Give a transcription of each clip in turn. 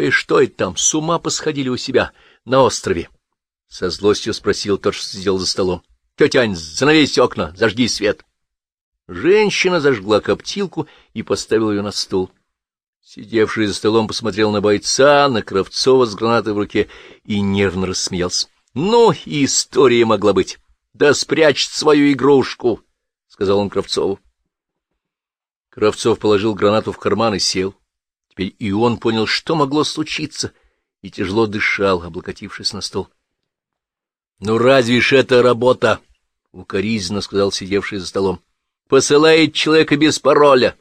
Вы что это там, с ума посходили у себя на острове? — со злостью спросил тот, что сидел за столом. — Тетя Ань, занавесь окна, зажги свет. Женщина зажгла коптилку и поставила ее на стол. Сидевший за столом посмотрел на бойца, на Кравцова с гранатой в руке и нервно рассмеялся. — Ну, история могла быть. Да спрячь свою игрушку, — сказал он Кравцову. Кравцов положил гранату в карман и сел. Теперь и он понял, что могло случиться, и тяжело дышал, облокотившись на стол. — Ну разве ж это работа? — укоризненно сказал сидевший за столом. — Посылает человека без пароля.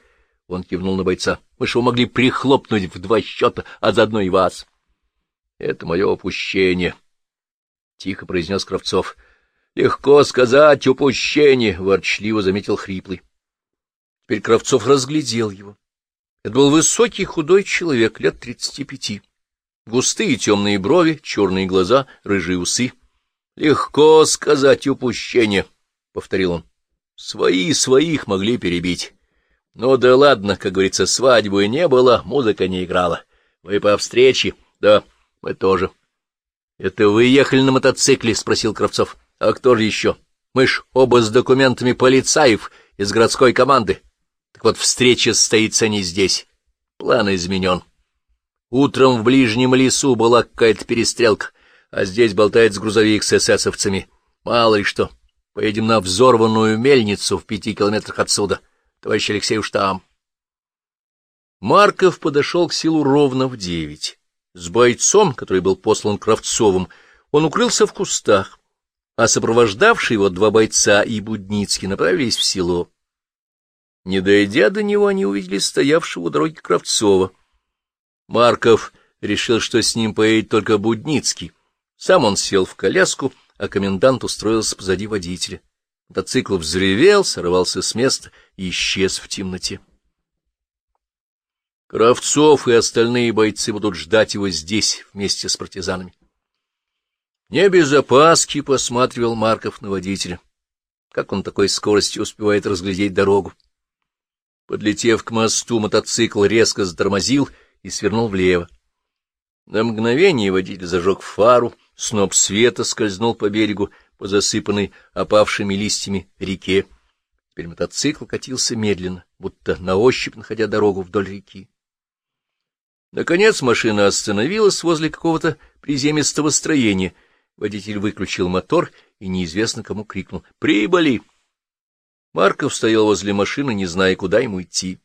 Он кивнул на бойца. — Мы что могли прихлопнуть в два счета, а заодно и вас. — Это мое упущение, — тихо произнес Кравцов. — Легко сказать упущение, — ворчливо заметил Хриплый. Теперь Кравцов разглядел его. Это был высокий худой человек, лет тридцати пяти. Густые темные брови, черные глаза, рыжие усы. — Легко сказать упущение, — повторил он. — Свои своих могли перебить. Ну да ладно, как говорится, свадьбы не было, музыка не играла. Вы по встрече? Да, мы тоже. — Это вы ехали на мотоцикле? — спросил Кравцов. — А кто же еще? Мы ж оба с документами полицаев из городской команды. Так вот, встреча состоится не здесь. План изменен. Утром в ближнем лесу была какая-то перестрелка, а здесь болтает грузовик с эсэсовцами. Мало ли что. Поедем на взорванную мельницу в пяти километрах отсюда. Товарищ Алексей уж там. Марков подошел к селу ровно в девять. С бойцом, который был послан Кравцовым, он укрылся в кустах, а сопровождавшие его два бойца и Будницкий направились в село. Не дойдя до него, они увидели стоявшего у дороги Кравцова. Марков решил, что с ним поедет только Будницкий. Сам он сел в коляску, а комендант устроился позади водителя. Мотоцикл взревел, сорвался с места и исчез в темноте. Кравцов и остальные бойцы будут ждать его здесь вместе с партизанами. Не без опаски посматривал Марков на водителя. Как он такой скоростью успевает разглядеть дорогу? Подлетев к мосту, мотоцикл резко затормозил и свернул влево. На мгновение водитель зажег фару, сноп света скользнул по берегу, по засыпанной опавшими листьями реке. Теперь мотоцикл катился медленно, будто на ощупь находя дорогу вдоль реки. Наконец машина остановилась возле какого-то приземистого строения. Водитель выключил мотор и неизвестно кому крикнул «Прибыли!». Марков стоял возле машины, не зная, куда ему идти.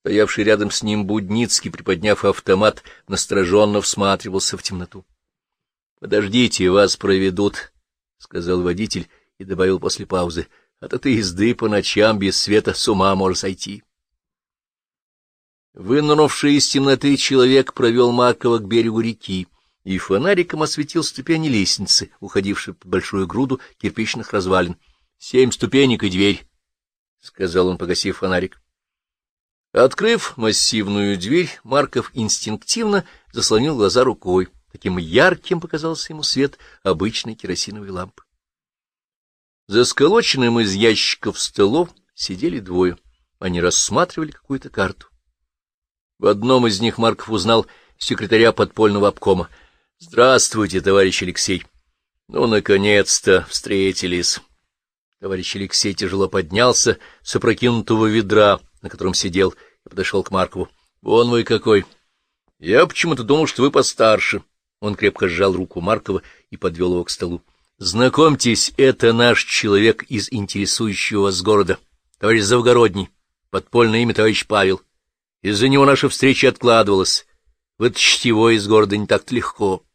Стоявший рядом с ним Будницкий, приподняв автомат, настороженно всматривался в темноту. — Подождите, вас проведут, — сказал водитель и добавил после паузы. — От этой езды по ночам без света с ума может сойти. Вынырнувший из темноты человек провел Маркова к берегу реки и фонариком осветил ступени лестницы, уходившей под большую груду кирпичных развалин. Семь ступенек и дверь, — сказал он, погасив фонарик. Открыв массивную дверь, Марков инстинктивно заслонил глаза рукой. Таким ярким показался ему свет обычной керосиновой лампы. За сколоченным из ящиков столов сидели двое. Они рассматривали какую-то карту. В одном из них Марков узнал секретаря подпольного обкома. — Здравствуйте, товарищ Алексей. — Ну, наконец-то встретились. Товарищ Алексей тяжело поднялся с опрокинутого ведра, на котором сидел, и подошел к Маркову. — Вон вы какой! Я почему-то думал, что вы постарше. Он крепко сжал руку Маркова и подвел его к столу. — Знакомьтесь, это наш человек из интересующего вас города, товарищ Завгородний, подпольное имя товарищ Павел. Из-за него наша встреча откладывалась. Вытащить его из города не так-то легко. —